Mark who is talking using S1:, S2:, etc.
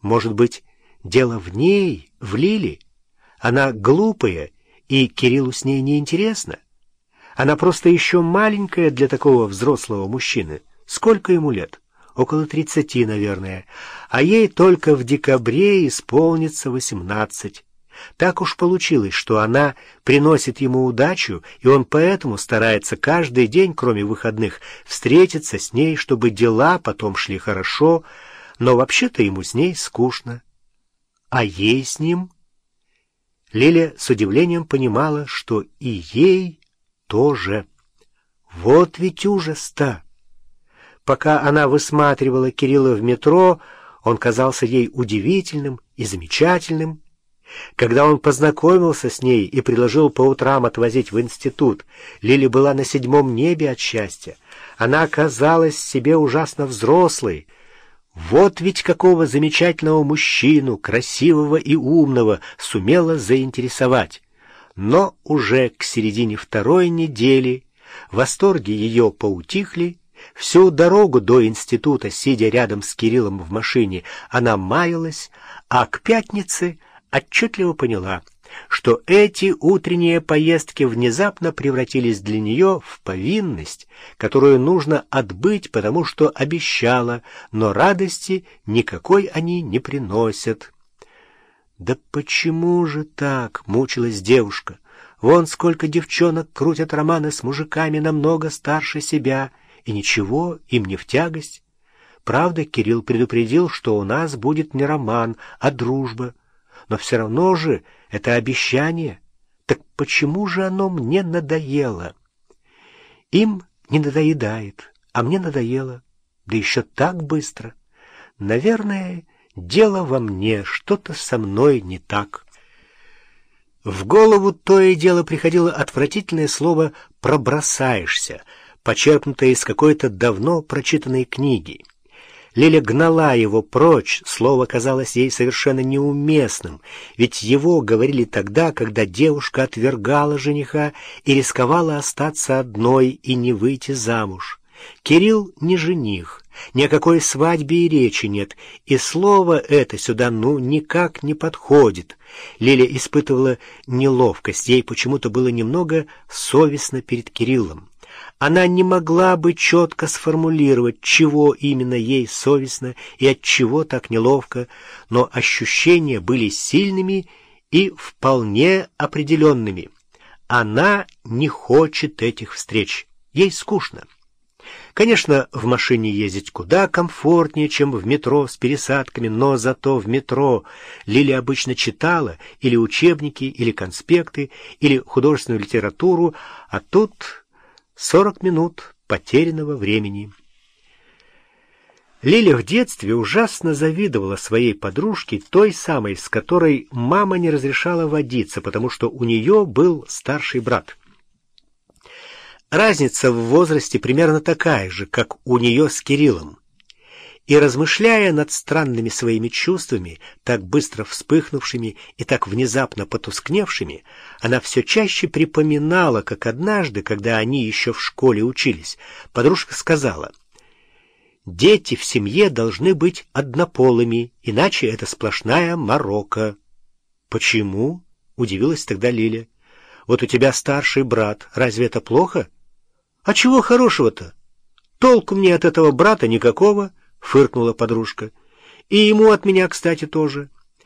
S1: Может быть, дело в ней, в Лиле? Она глупая, и Кириллу с ней неинтересно. Она просто еще маленькая для такого взрослого мужчины. Сколько ему лет? Около тридцати, наверное. А ей только в декабре исполнится восемнадцать. Так уж получилось, что она приносит ему удачу, и он поэтому старается каждый день, кроме выходных, встретиться с ней, чтобы дела потом шли хорошо, но вообще-то ему с ней скучно. А ей с ним... Лиля с удивлением понимала, что и ей тоже. Вот ведь ужас-то! Пока она высматривала Кирилла в метро, он казался ей удивительным и замечательным. Когда он познакомился с ней и предложил по утрам отвозить в институт, Лили была на седьмом небе от счастья. Она оказалась себе ужасно взрослой. Вот ведь какого замечательного мужчину, красивого и умного, сумела заинтересовать. Но уже к середине второй недели восторги ее поутихли, Всю дорогу до института, сидя рядом с Кириллом в машине, она маялась, а к пятнице отчетливо поняла, что эти утренние поездки внезапно превратились для нее в повинность, которую нужно отбыть, потому что обещала, но радости никакой они не приносят. «Да почему же так?» — мучилась девушка. «Вон сколько девчонок крутят романы с мужиками намного старше себя, и ничего, им не в тягость. Правда, Кирилл предупредил, что у нас будет не роман, а дружба» но все равно же это обещание. Так почему же оно мне надоело? Им не надоедает, а мне надоело. Да еще так быстро. Наверное, дело во мне, что-то со мной не так. В голову то и дело приходило отвратительное слово «пробросаешься», почерпнутое из какой-то давно прочитанной книги. Лиля гнала его прочь, слово казалось ей совершенно неуместным, ведь его говорили тогда, когда девушка отвергала жениха и рисковала остаться одной и не выйти замуж. Кирилл не жених, ни о какой свадьбе и речи нет, и слово это сюда ну никак не подходит. Лиля испытывала неловкость, ей почему-то было немного совестно перед Кириллом. Она не могла бы четко сформулировать, чего именно ей совестно и от чего так неловко, но ощущения были сильными и вполне определенными. Она не хочет этих встреч. Ей скучно. Конечно, в машине ездить куда комфортнее, чем в метро с пересадками, но зато в метро Лили обычно читала или учебники, или конспекты, или художественную литературу, а тут Сорок минут потерянного времени. Лиля в детстве ужасно завидовала своей подружке, той самой, с которой мама не разрешала водиться, потому что у нее был старший брат. Разница в возрасте примерно такая же, как у нее с Кириллом и, размышляя над странными своими чувствами, так быстро вспыхнувшими и так внезапно потускневшими, она все чаще припоминала, как однажды, когда они еще в школе учились, подружка сказала, «Дети в семье должны быть однополыми, иначе это сплошная морока». «Почему?» — удивилась тогда Лиля. «Вот у тебя старший брат, разве это плохо?» «А чего хорошего-то? Толку мне от этого брата никакого». — фыркнула подружка. «И ему от меня, кстати, тоже».